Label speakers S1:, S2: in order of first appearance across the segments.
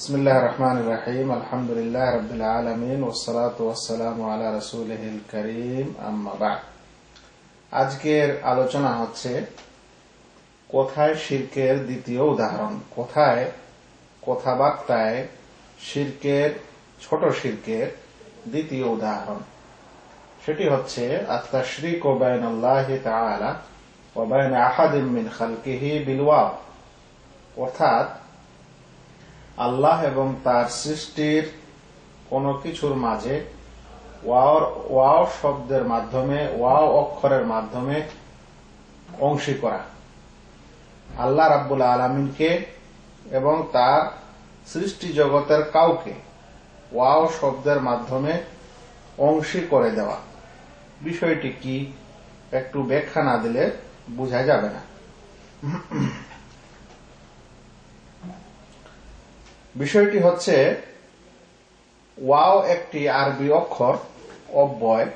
S1: بسم الله الرحمن الرحيم الحمد لله رب العالمين والصلاة والسلام على رسوله الكريم أما بعد আজকের আলোচনা হচ্ছে কোথায় শিরকের দ্বিতীয় উদাহরণ কোথায় কথাবার্তায় শিরকের ছোট শিরকের দ্বিতীয় উদাহরণ সেটি হচ্ছে আত্মাশরিক ও বাইন আল্লাহ তাআলা ও বাইন আহাদিম মিন খালকিহি বিলওয়াব অর্থাৎ আল্লাহ এবং তার সৃষ্টির কোন কিছুর মাঝে ওয়াও শব্দের মাধ্যমে, ওয়াও অক্ষরের মাধ্যমে অংশী করা। আল্লাহ রাব্বুল আলমিনকে এবং তার সৃষ্টি জগতের কাউকে ওয়াও শব্দের মাধ্যমে অংশী করে দেওয়া। বিষয়টি কি একটু ব্যাখ্যা না দিলে বোঝা যাবে না। বিষয়টি হচ্ছে, ওয়াও একটি আরবি অক্ষর, অব্যয়।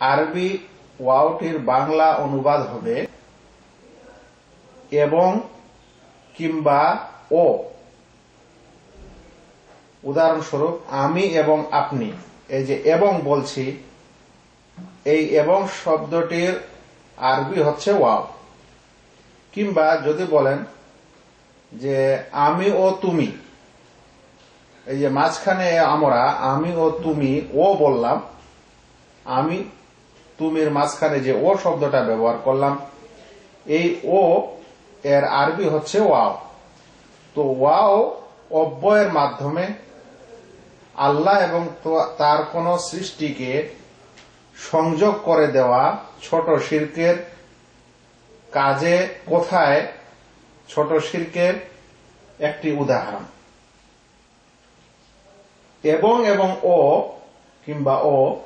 S1: আরবি ওয়াওটির বাংলা অনুবাদ হবে এবং কিংবা ও। উদাহরণস্বরূপ, আমি এবং আপনি। এই যে এবং বলছি, এই এবং শব্দটির আরবি হচ্ছে ওয়াও। কিংবা যদি বলেন যে আমি ও তুমি, এই যে মাঝখানে আমরা আমি ও তুমি, ও বললাম, আমি তুমির মাঝখানে যে ও শব্দটা ব্যবহার করলাম, এই ও এর আরবি হচ্ছে ওয়াও। তো ওয়াও অব্যয়ের মাধ্যমে আল্লাহ এবং তার কোন সৃষ্টিকে সংযোগ করে দেওয়া ছোট শিল্পের কাজে কোথায় ছোট শিল্পের একটি উদাহরণ। এবং এবং ও কিংবা ও,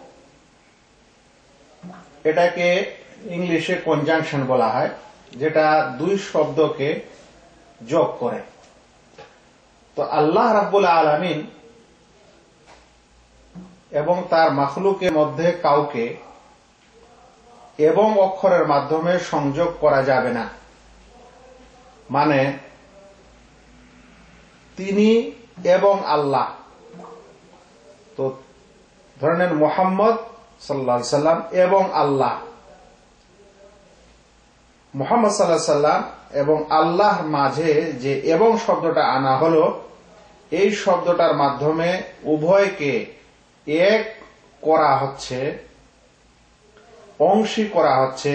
S1: এটাকে ইংলিশে কনজাংশন বলা হয়, যেটা দুই শব্দকে যোগ করে। তো আল্লাহ রাব্বুল আলমিন এবং তার মাখলুকের মধ্যে কাউকে এবং অক্ষরের মাধ্যমে সংযোগ করা যাবে না। মানে তিনি এবং আল্লাহ। তো ধরে নেন মোহাম্মদ সাল্লা সাল্লাম এবং আল্লাহ। মোহাম্মদ সাল্লাহ সাল্লাম এবং আল্লাহর মাঝে যে এবং শব্দটা আনা হলো, এই শব্দটার মাধ্যমে উভয়কে এক করা হচ্ছে, অংশী করা হচ্ছে,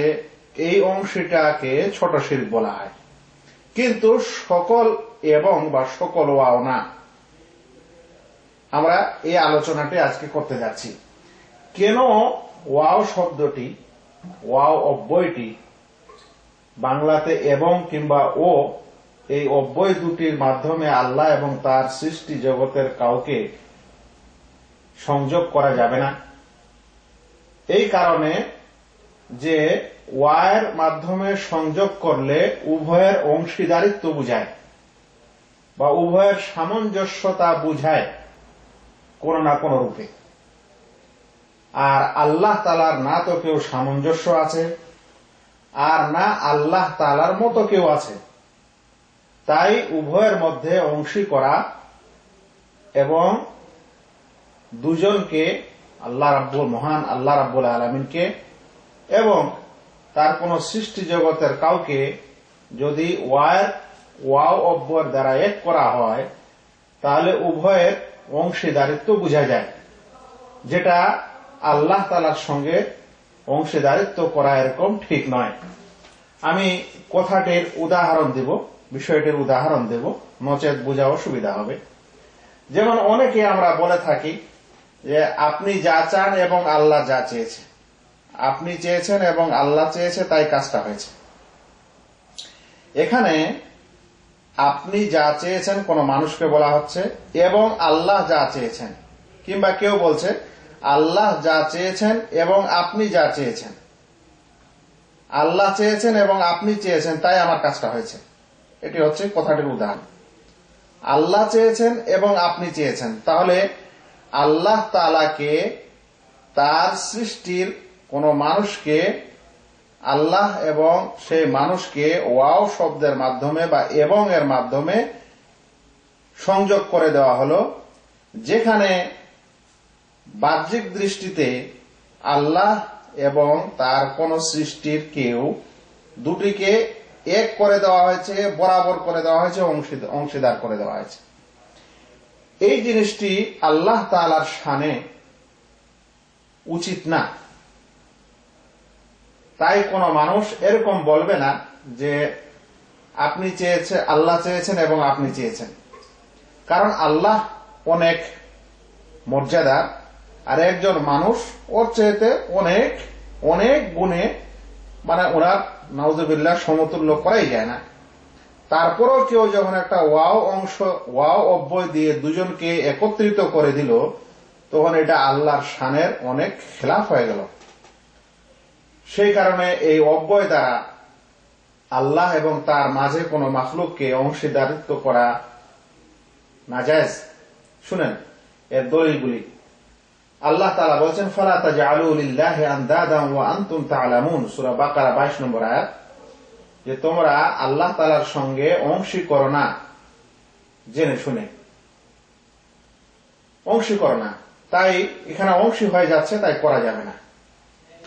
S1: এই অংশীটাকে ছোট শিল্প বলা হয়। কিন্তু সকল এবং বা সকল ওয়াও না। আমরা এই আলোচনাটি আজকে করতে যাচ্ছি। কেন ওয়াও শব্দটি, ওয়াও অব্যয়টি বাংলাতে এবং কিংবা ও এই অব্যয় দুটির মাধ্যমে আল্লাহ এবং তার সৃষ্টি জগতের কাউকে সংযোগ করা যাবে না। এই কারণে যে ওয়ার মাধ্যমে সংযোগ করলে উভয়ের অংশীদারিত্ব বুঝায় বা উভয়ের সামঞ্জস্যতা বুঝায় কোন না কোন রূপে। আর আল্লাহ তালার না তো কেউ সামঞ্জস্য আছে, আর না আল্লাহ তালার মতো কেউ আছে। তাই উভয়ের মধ্যে অংশী করা এবং দুজনকে আল্লাহ রাব্বুল মহান আল্লাহ রাব্বুল আলমিনকে এবং তার কোন সৃষ্টি জগতের কাউকে যদি ওয়ার, ওয়াও অব্বর দ্বারা এক করা হয়, তাহলে উভয়ের অংশীদারিত্ব বোঝা যায়, যেটা আল্লাহ তালার সঙ্গে অংশীদারিত্ব করা এরকম ঠিক নয়। আমি কথাটির উদাহরণ দেব, বিষয়টির উদাহরণ দেব, নচেত বোঝা অসুবিধা হবে। যেমন অনেকে আমরা বলে থাকি যে, আপনি যা চান এবং আল্লাহ যা চেয়েছে আপনি চেয়েছেন এবং আল্লাহ চেয়েছে, তাই কাজটা হয়েছে। এখানে আপনি যা চেয়েছেন কোন মানুষকে বলা হচ্ছে, এবং আল্লাহ যা চেয়েছেন। কিংবা কেউ বলছে, আল্লাহ যা চেয়েছেন এবং আপনি যা চেয়েছেন। আল্লাহ চেয়েছেন এবং আপনি চেয়েছেন, তাই আমার কাজটা হয়েছে। এটি হচ্ছে কথাটির উদাহরণ। আল্লাহ চেয়েছেন এবং আপনি চেয়েছেন। তাহলে আল্লাহ তালাকে তার সৃষ্টির কোন মানুষকে আল্লাহ এবং সেই মানুষকে ওয়াও শব্দের মাধ্যমে বা এবং এর মাধ্যমে সংযোগ করে দেওয়া হলো, যেখানে বাহ্যিক দৃষ্টিতে আল্লাহ এবং তার কোন সৃষ্টির কেউ দুটিকে এক করে দেওয়া হয়েছে, বরাবর করে দেওয়া হয়েছে, অংশীদ- অংশীদার করে দেওয়া হয়েছে। এই জিনিসটি আল্লাহ তালার শানে উচিত না। তাই কোন মানুষ এরকম বলবে না যে আপনি চেয়েছে, আল্লাহ চেয়েছেন এবং আপনি চেয়েছেন। কারণ আল্লাহ অনেক মর্যাদা, আর একজন মানুষ ওর চেয়েতে অনেক অনেক গুণে মানে ওনার নাউজুবিল্লাহ সমতুল্য করাই যায় না। তারপরেও কেউ যখন একটা ওয়াও অংশ, ওয়াও অব্যয় দিয়ে দুজনকে একত্রিত করে দিল, তখন এটা আল্লাহর শানের অনেক খেলাফ হয়ে গেল। সেই কারণে এই অব্যয় দ্বারা আল্লাহ এবং তার মাঝে কোন মাখলুককে অংশীদারিত্ব করা নাজায়জ। শুনেন এর দলিলগুলি। আল্লাহ তালা বলছেন, ফালা তাজআলু লিল্লাহি আনদাদান ওয়া আনতুম তা'লামুন সূরা বাকারা 22 নম্বর আয়াত। যে তোমরা আল্লাহ তালার সঙ্গে অংশী করো না। জেনে শুনে। অংশী করো না। তাই এখানে অংশী হয়ে যাচ্ছে, তাই করা যাবে না।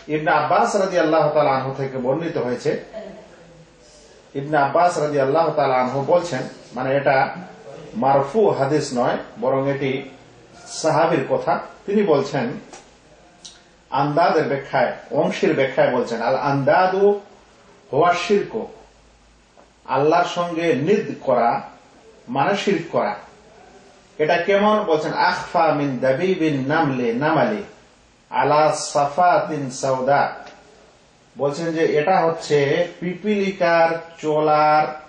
S1: ইবনে আব্বাস রাদি আল্লাহ আনহু থেকে বর্ণিত হয়েছে। ইবনে আব্বাস রাদি আল্লাহ আনহু বলছেন মানে এটা মারফু হাদিস নয়, বরং এটি সাহাবির কথা। তিনি বলছেন, আন্দাদের ব্যাখ্যায়, অংশীর ব্যাখ্যায় বলছেন, আল আন্দাদু হওয়া শির্ক। আল্লাহর সঙ্গে নিদ করা মানে শির্ক করা। এটা কেমন? বলছেন, আখফা মিন দাবিবিন নামলে নামালি। আলা সাফাতিন সাউদা। বলছেন যে এটা হচ্ছে পিপিলিকার চোলার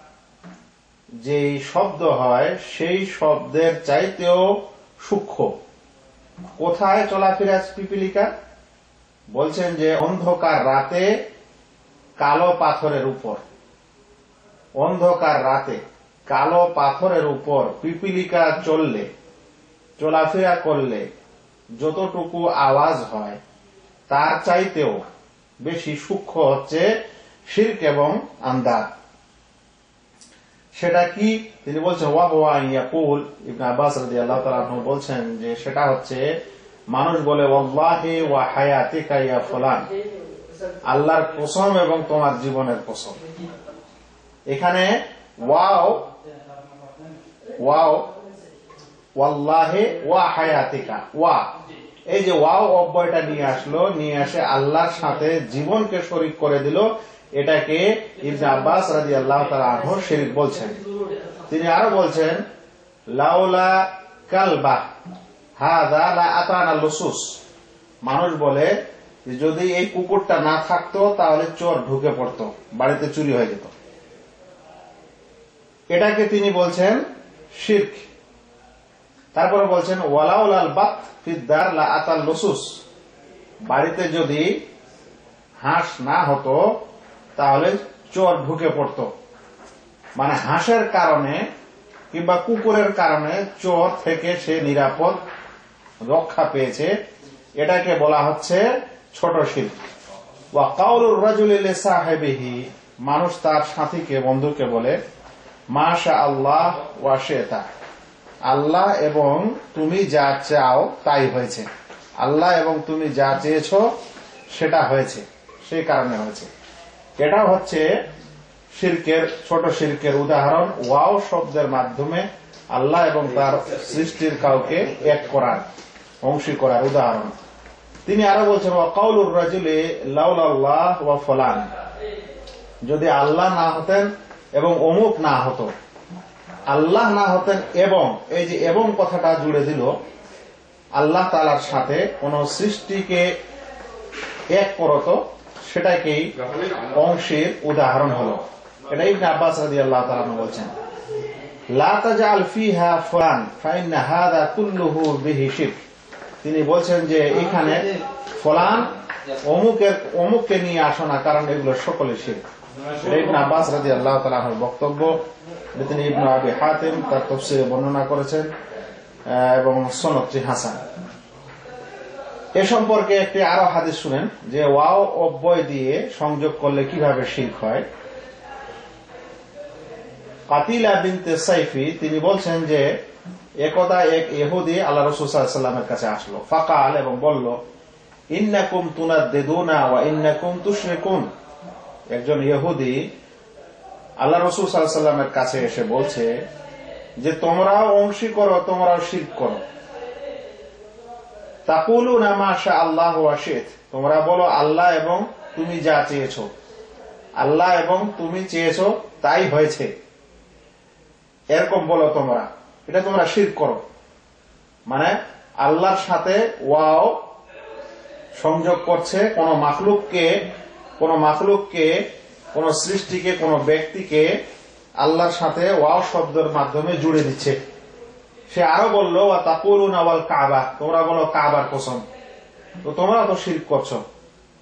S1: যে শব্দ হয়, সেই শব্দের চাইতেও সূক্ষ্ম। কোথায় চলাফেরা পিপিলিকা? বলছেন যে অন্ধকার রাতে কালো পাথরের উপর। অন্ধকার রাতে কালো পাথরের উপর পিপিলিকা চললে, চলাফেরা করলে যতটুকু আওয়াজ হয়, তার চাইতেও বেশি সূক্ষ্ম হচ্ছে শির্ক এবং আন্দাজ। সেটা কি? তিনি বলছেন ওয়া হুয়া ইয়াকুল। ইবনে আব্বাস রাদিয়াল্লাহু তাআলা আনহু বলছেন যে সেটা হচ্ছে, মানুষ বলে, ওয়াল্লাহি ওয়া হায়াতিকা ইয়া ফুলান। আল্লাহর কসম এবং তোমার জীবনের কসম। এখানে ওয়াও ওয়াও ওয়াল্লাহে ওয়া হায়াতিকা, ওয়া। এই যে ওয়াও অব্যয়টা নিয়ে আসলো, নিয়ে আসে আল্লাহর সাথে জীবনকে শরিক করে দিল, এটাকে ইবনে আব্বাস রাজি আল্লাহ আনহর শরিক বলছেন। তিনি আরও বলছেন, লাউলা কালবা, হাদা লা আতানা লুসুস। মানুষ বলে যদি এই কুকুরটা না থাকতো, তাহলে চোর ঢুকে পড়তো, বাড়িতে চুরি হয়ে যেত। এটাকে তিনি বলছেন শির্ক। তারপরে বলছেন ওয়ালাউল আল বাত লা আতাল লসুস বাড়িতে যদি হাঁস না হতো, তাহলে চোর ঢুকে পড়ত। মানে হাঁসের কারণে কিংবা কুকুরের কারণে চোর থেকে সে নিরাপদ রক্ষা পেয়েছে। এটাকে বলা হচ্ছে ছোট শিল্প ওয়া কাউলুর রাজুলিল সাহেবিহি, মানুষ তার সাথীকে, বন্ধুকে বলে মাশা আল্লাহ ওয়া শেতা। আল্লাহ এবং তুমি যা চাও তাই হয়েছে। আল্লাহ এবং তুমি যা চেয়েছ সেটা হয়েছে সেই কারণে হয়েছে। এটা হচ্ছে শির্কের, ছোট শির্কের উদাহরণ। ওয়াও শব্দের মাধ্যমে আল্লাহ এবং তার সৃষ্টির কাউকে এক করার, অংশী করার উদাহরণ। তিনি আরও বলছেন ওয়াকাউলুর রাজুলে লাউলাল্লাহ ওয়া ফলান। যদি আল্লাহ না হতেন এবং অমুক না হতো আল্লাহ না হতেন এবং, এই যে এবং কথাটা জুড়ে দিল, আল্লাহ তালার সাথে কোন সৃষ্টিকে এক করত, সেটাকেই অংশের উদাহরণ হলো। এটা ইবনে আব্বাস রাদিয়াল্লাহু তাআলা বলছেন, লা তাজআল ফিহা ফুলান, ফাইন্না হাদা কুল্লুহু বিহি শিরক। তিনি বলছেন যে, এখানে ফলান অমুকের, অমুককে নিয়ে আসো না, কারণ এগুলো সকলে এটা তিনি সংযোগ করলে কীভাবে শির্ক হয়। কাতিলা বিনতে সাইফি, তিনি বলছেন যে একদা এক ইহুদি আল্লাহ রসুল সাল্লামের কাছে আসলো। ফাকাল এবং বলল, ইন্নাকুম তুনাদ্দিদুনা ওয়া ইন্নাকুম তুশরিকুন। একজন ইহুদি আল্লাহ রসুল সাল্লামের কাছে এসে বলছে যে তোমরাও অংশী করো তোমরাও শির করো। তাকুলু না মাশা আল্লাহ আশিত তোমরা বলো, আল্লাহ এবং তুমি যা চেয়েছো। আল্লাহ এবং তুমি চেয়েছো, তাই হয়েছে। এরকম বলো তোমরা। এটা তোমরা শির করো। মানে আল্লাহর সাথে ওয়াও সংযোগ করছে কোন মাখলুককে কোন মাখলুককে, কোন সৃষ্টিকে, কোন ব্যক্তিকে আল্লাহর সাথে ওয়াও শব্দের মাধ্যমে জুড়ে দিচ্ছে। সে আরও বলল তাকুলুন আওয়াল কাবা তোমরা বলো কাবার কসম। তো তোমরা তো শির করছ।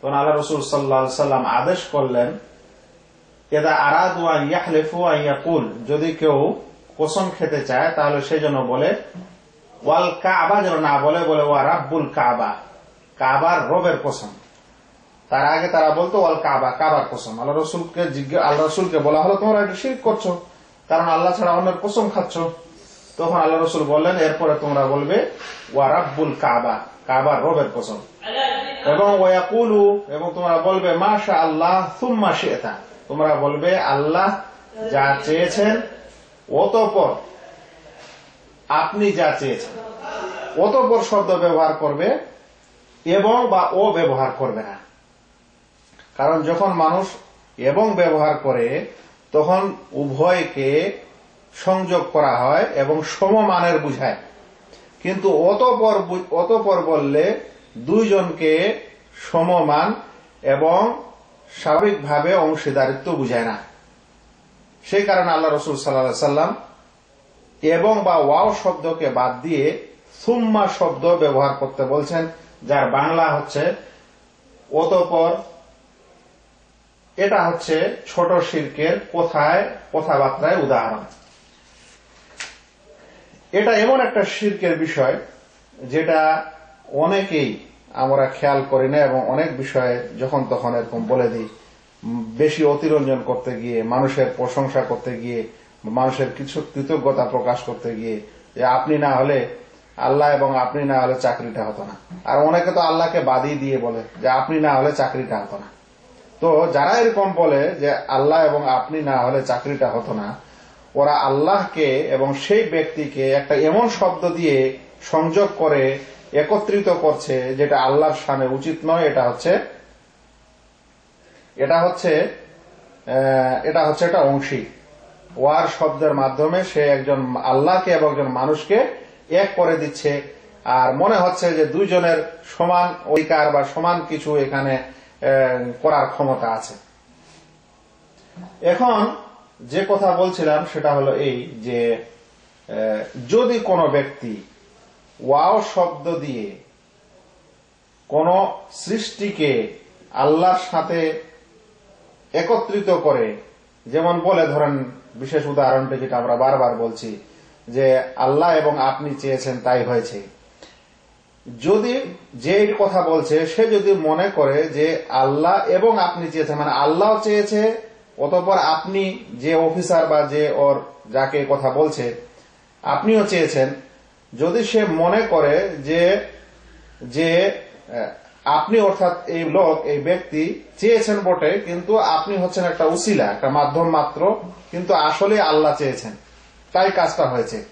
S1: তখন আল্লাহ রসুল সাল্লা সাল্লাম আদেশ করলেন এদা আরাদু আন ইয়াহলিফু ইয়াকুল যদি কেউ কসম খেতে চায়, তাহলে সেই জন্য বলে, ওয়াল কাবা যেন না বলে বলে, ওয়া রাব্বুল কাবা কাবার রবের কসম। তার আগে তারা বলতো অল কাবা, কাবার কসম। আল্লাহ রসুলকে জিজ্ঞেস আল্লাহ রসুলকে বলা হলো, তোমরা এটা শির করছ, কারণ আল্লাহ ছাড়া অন্যের কসম খাচ্ছ। তখন আল্লাহ রসুল বললেন, এরপরে তোমরা বলবে, ওয়া রাব্বুল কাবা, কাবার রবের কসম। এবং ওয়াকুলু এবং তোমরা বলবে মাশা আল্লাহ সুম্মা শেতা। তোমরা বলবে, আল্লাহ যা চেয়েছেন, অতপর আপনি যা চেয়েছেন। অতপর শব্দ ব্যবহার করবে এবং বা ও ব্যবহার করবে না। কারণ যখন মানুষ এবং ব্যবহার করে, তখন উভয়কে সংযোগ করা হয় এবং সমমানের বুঝায়। কিন্তু অতপর অতপর বললে দুইজনকে সমমান এবং স্বাভাবিকভাবে অংশীদারিত্ব বুঝায় না। সেই কারণে আল্লাহ রসুল সাল্লাহ সাল্লাম এবং বা ওয়াও শব্দকে বাদ দিয়ে সুম্মা শব্দ ব্যবহার করতে বলছেন, যার বাংলা হচ্ছে অতপর এটা হচ্ছে ছোট শিল্পের কোথায় কথাবার্তায় উদাহরণ। এটা এমন একটা শিল্পের বিষয় যেটা অনেকেই আমরা খেয়াল করি না এবং অনেক বিষয়ে যখন তখন এরকম বলে দিই, বেশি অতিরঞ্জন করতে গিয়ে, মানুষের প্রশংসা করতে গিয়ে, মানুষের কিছু কৃতজ্ঞতা প্রকাশ করতে গিয়ে, যে আপনি না হলে আল্লাহ এবং আপনি না হলে চাকরিটা হতো না। আর অনেকে তো আল্লাহকে বাদই দিয়ে বলে যে আপনি না হলে চাকরিটা হতো না। তো যারা এরকম বলে যে আল্লাহ এবং আপনি না হলে চাকরিটা হতো না, ওরা আল্লাহকে এবং সেই ব্যক্তিকে একটা এমন শব্দ দিয়ে সংযোগ করে, একত্রিত করছে যেটা আল্লাহর সামনে উচিত নয়, এটা হচ্ছে এটা হচ্ছে এটা হচ্ছে একটা অংশী। ওয়ার শব্দের মাধ্যমে সে একজন আল্লাহকে এবং একজন মানুষকে এক করে দিচ্ছে। আর মনে হচ্ছে যে দুইজনের সমান অধিকার বা সমান কিছু এখানে করার ক্ষমতা আছে। এখন যে কথা বলছিলাম সেটা হলো এই যে যদি কোনো ব্যক্তি ওয়াও শব্দ দিয়ে কোন সৃষ্টিকে আল্লাহর সাথে একত্রিত করে, যেমন বলে ধরেন বিশেষ উদাহরণটি যেটা আমরা বারবার বলছি, যে আল্লাহ এবং আপনি চেয়েছেন তাই হয়েছে। যদি যে কথা বলছে, সে যদি মনে করে যে আল্লাহ এবং আপনি চেয়েছেন মানে আল্লাহ চেয়েছে, অতপর আপনি যে অফিসার বা যে ওর যাকে কথা বলছে, আপনিও চেয়েছেন, যদি সে মনে করে যে যে আপনি অর্থাৎ এই লোক, এই ব্যক্তি চেয়েছেন বটে, কিন্তু আপনি হচ্ছেন একটা উসিলা, একটা মাধ্যম মাত্র, কিন্তু আসলে আল্লাহ চেয়েছেন। তাই কাজটা হয়েছে।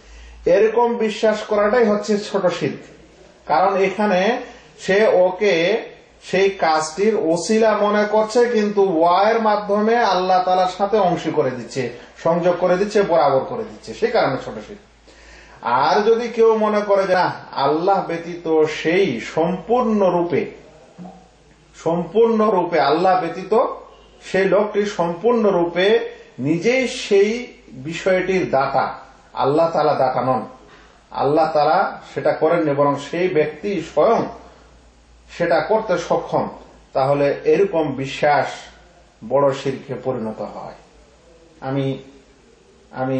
S1: এরকম বিশ্বাস করাটাই হচ্ছে ছোট শিল্প। কারণ এখানে সে ওকে সেই কাজটির ওসিলা মনে করছে, কিন্তু ওয়ার মাধ্যমে আল্লাহ তালার সাথে অংশী করে দিচ্ছে, সংযোগ করে দিচ্ছে, বরাবর করে দিচ্ছে। সে কারণে ছোট শিল্প আর যদি কেউ মনে করে যে না আল্লাহ ব্যতীত সেই সম্পূর্ণ রূপে সম্পূর্ণ রূপে, আল্লাহ ব্যতীত সেই লোকটি সম্পূর্ণ রূপে নিজেই সেই বিষয়টির দাতা, আল্লাহ তালা দাতা নন। আল্লাহ তারা সেটা করেননি, বরং সেই ব্যক্তি স্বয়ং সেটা করতে সক্ষম, তাহলে এরকম বিশ্বাস বড় শিল্পে পরিণত হয়। আমি আমি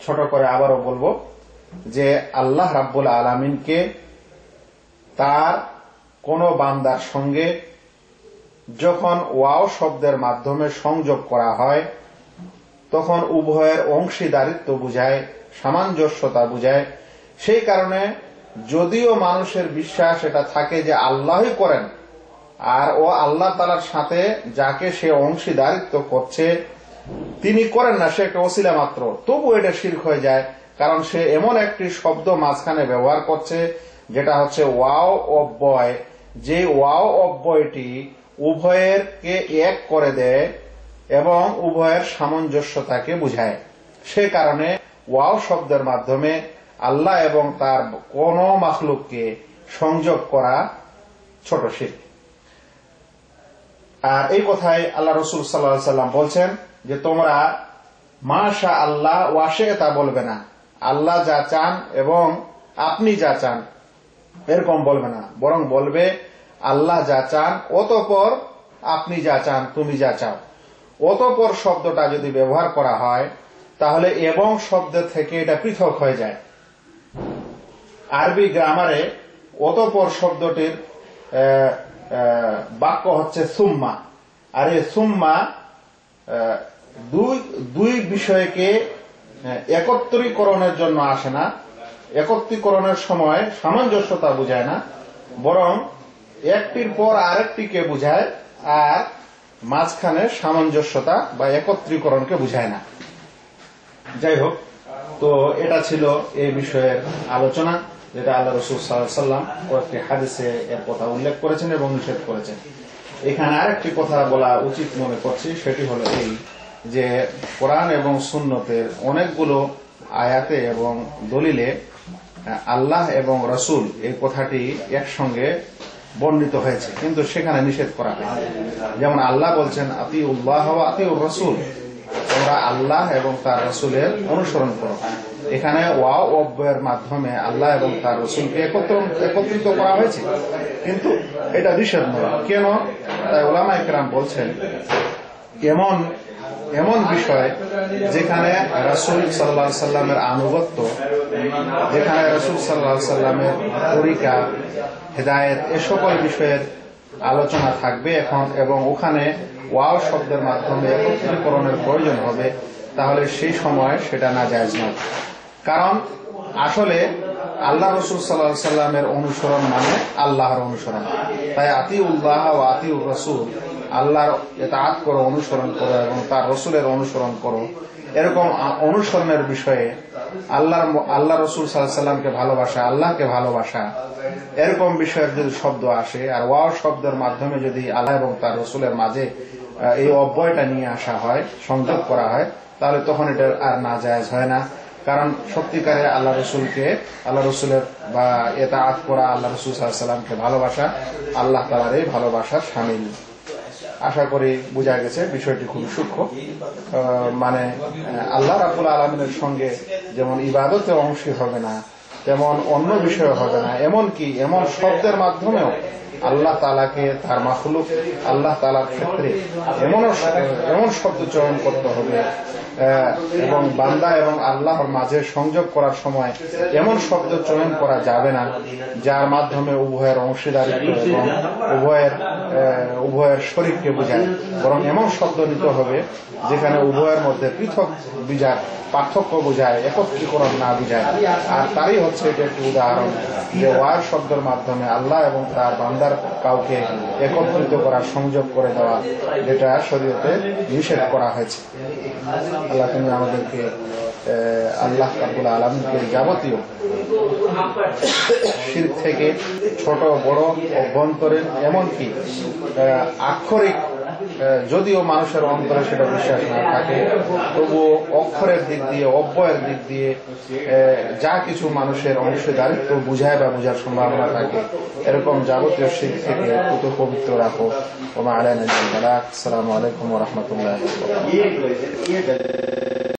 S1: ছোট করে আবারও বলব যে আল্লাহ রাব্বুল আলমিনকে তার কোন বান্দার সঙ্গে যখন ওয়াও শব্দের মাধ্যমে সংযোগ করা হয়, তখন উভয়ের অংশীদারিত্ব বুঝায়, সামঞ্জস্যতা বুঝায় সেই কারণে যদিও মানুষের বিশ্বাস এটা থাকে যে আল্লাহই করেন, আর ও আল্লাহ তালার সাথে যাকে সে অংশীদারিত্ব করছে, তিনি করেন না, সে একটা ওসিলা মাত্র। তবু এটা শির্ক হয়ে যায়, কারণ সে এমন একটি শব্দ মাঝখানে ব্যবহার করছে, যেটা হচ্ছে ওয়াও অব্যয় যে ওয়াও অব্যয়টি উভয়ের কে এক করে দেয় এবং উভয়ের সামঞ্জস্যতাকে বুঝায়। সে কারণে ওয়াও শব্দের মাধ্যমে আল্লাহ এবং তার কোন মাখলুককে সংযোগ করা ছোট শিল্প আর এই কথাই আল্লাহ রসুল সাল্লাহ সাল্লাম বলছেন যে, তোমরা মাশা আল্লাহ ওয়াশে তা বলবে না। আল্লাহ যা চান এবং আপনি যা চান, এরকম বলবে না। বরং বলবে, আল্লাহ যা চান, অতপর আপনি যা চান, তুমি যা চাও। অতপর শব্দটা যদি ব্যবহার করা হয়, তাহলে এবং শব্দ থেকে এটা পৃথক হয়ে যায়। আরবি গ্রামারে অতপর শব্দটির বাক্য হচ্ছে সুম্মা। আর এই সুম্মা দুই দুই বিষয়কে একত্রীকরণের জন্য আসে না। একত্রীকরণের সময় সামঞ্জস্যতা বোঝায় না, বরং একটির পর আরেকটিকে বোঝায় আর মাঝখানে সামঞ্জস্যতা বা একত্রীকরণকে বোঝায় না। যাই হোক, তো এটা ছিল এই বিষয়ের আলোচনা। যেটা আল্লাহ রসুল সাল্লাম কয়েকটি হাদিসে এর কথা উল্লেখ করেছেন এবং নিষেধ করেছেন। এখানে আরেকটি কথা বলা উচিত মনে করছি, সেটি হলো এই যে কোরআন এবং সুন্নতের অনেকগুলো আয়াতে এবং দলিলে আল্লাহ এবং রসুল এই কথাটি একসঙ্গে বর্ণিত হয়েছে, কিন্তু সেখানে নিষেধ করা হয় যেমন আল্লাহ বলছেন আতি উল্লাহ আতি রসুল। তোমরা আল্লাহ এবং তার রসুলের অনুসরণ করো। এখানে ওয়াও অব্যয়ের মাধ্যমে আল্লাহ এবং তার রসুলকে একত্র একত্রিত করা হয়েছে। কিন্তু এটা নিষেধ নয় কেন? তাই ওলামা একরাম বলছেন, এমন এমন বিষয় যেখানে রসুল সাল্লাহ সাল্লামের আনুগত্য, যেখানে রসুল সাল্লাহ সাল্লামের তরিকা হেদায়েত এ সকল বিষয়ের আলোচনা থাকবে এখন এবং ওখানে ওয়াও শব্দের মাধ্যমে একত্রীকরণের প্রয়োজন হবে, তাহলে সেই সময় সেটা না জায়জ নয়। কারণ আসলে আল্লাহ রসুল সাল্লাহ সাল্লামের অনুসরণ মানে আল্লাহর অনুসরণ। তাই আতি উল্লাহ ও আতি রসুল, আল্লাহর আত করো, অনুসরণ করো এবং তার রসুলের অনুসরণ করো। এরকম অনুসরণের বিষয়ে আল্লাহর আল্লাহ রসুল সাল্লাহ সাল্লামকে ভালোবাসা, আল্লাহকে ভালোবাসা, এরকম বিষয়ের যদি শব্দ আসে, আর ওয়াও শব্দের মাধ্যমে যদি আল্লাহ এবং তার রসুলের মাঝে এই অব্যয়টা নিয়ে আসা হয়, সংযোগ করা হয়, তাহলে তখন এটা আর না জায়েজ হয় না। কারণ সত্যিকারে আল্লাহ রসুলকে, আল্লাহ রসুলের বা এটা আত করা আল্লাহ রসুল সাল্লামকে ভালোবাসা, আল্লাহ তালার এই ভালোবাসার সামিল। আশা করি বোঝা গেছে, বিষয়টি খুব সূক্ষ্ম। মানে আল্লাহ রাবুল আলমিনের সঙ্গে যেমন ইবাদতে অংশী হবে না, তেমন অন্য বিষয় হবে না। এমন কি এমন শব্দের মাধ্যমেও আল্লাহ তালাকে তার মাখলুক, আল্লাহ তালার ক্ষেত্রে এমন এমন শব্দ চয়ন করতে হবে এবং বান্দা এবং আল্লাহর মাঝে সংযোগ করার সময় এমন শব্দ চয়ন করা যাবে না, যার মাধ্যমে উভয়ের অংশীদারিত্ব এবং উভয়ের উভয়ের শরীরকে বোঝায়। বরং এমন শব্দ নিতে হবে যেখানে উভয়ের মধ্যে পৃথক বিজার, পার্থক্য বোঝায়, একত্রীকরণ না বোঝায়। আর তারই হচ্ছে এটা একটি উদাহরণ যে ওয়ার শব্দের মাধ্যমে আল্লাহ এবং তার বান্দার কাউকে একত্রিত করা সংযোগ করে দেওয়া, যেটা শরীয়তে নিষেধ করা হয়েছে। আল্লাহ তুমি আমাদেরকে আল্লাহ কাবুল আলমকে যাবতীয় শির থেকে ছোট, বড়, অভ্যন্তরীণ, এমনকি আক্ষরিক যদিও মানুষের অন্তরে সেটা বিশ্বাস না থাকে তবুও অক্ষরের দিক দিয়ে, অব্যয়ের দিক দিয়ে যা কিছু মানুষের অংশীদারিত্ব বুঝায় বা বোঝার সম্ভাবনা থাকে, এরকম যাবতীয় শিখ থেকে কত পবিত্র রাখো। ওমা আলাইন আসসালামু আলাইকুম রহমতুল্লাহ